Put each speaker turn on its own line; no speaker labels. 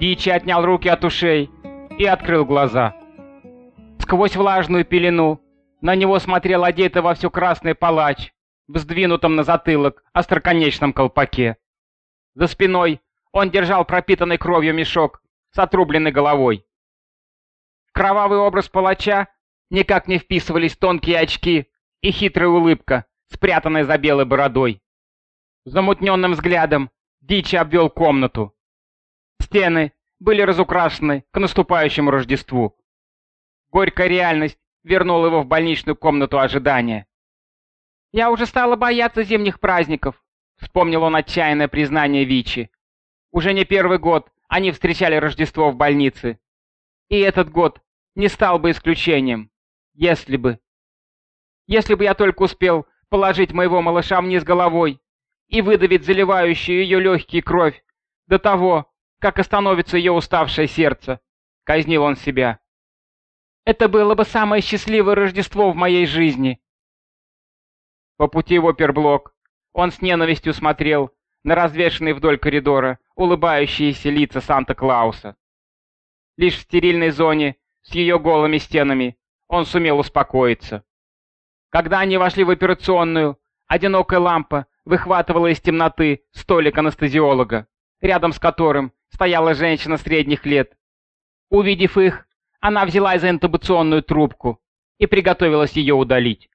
Дичи отнял руки от ушей и открыл глаза. Сквозь влажную пелену на него смотрел одетый во все красный палач в сдвинутом на затылок остроконечном колпаке. За спиной он держал пропитанный кровью мешок с отрубленной головой. Кровавый образ палача никак не вписывались тонкие очки и хитрая улыбка, спрятанная за белой бородой. Замутненным взглядом Дичи обвел комнату. Стены были разукрашены к наступающему Рождеству. Горькая реальность вернула его в больничную комнату ожидания. «Я уже стала бояться зимних праздников», — вспомнил он отчаянное признание Вичи. Уже не первый год они встречали Рождество в больнице. И этот год не стал бы исключением, если бы... Если бы я только успел положить моего малыша вниз головой и выдавить заливающую ее легкие кровь до того, как остановится ее уставшее сердце, казнил он себя. Это было бы самое счастливое Рождество в моей жизни. По пути в оперблок он с ненавистью смотрел на развешанные вдоль коридора улыбающиеся лица Санта-Клауса. Лишь в стерильной зоне с ее голыми стенами он сумел успокоиться. Когда они вошли в операционную, одинокая лампа выхватывала из темноты столик анестезиолога, рядом с которым стояла женщина средних лет. Увидев их, она взяла за интубационную трубку и приготовилась ее удалить.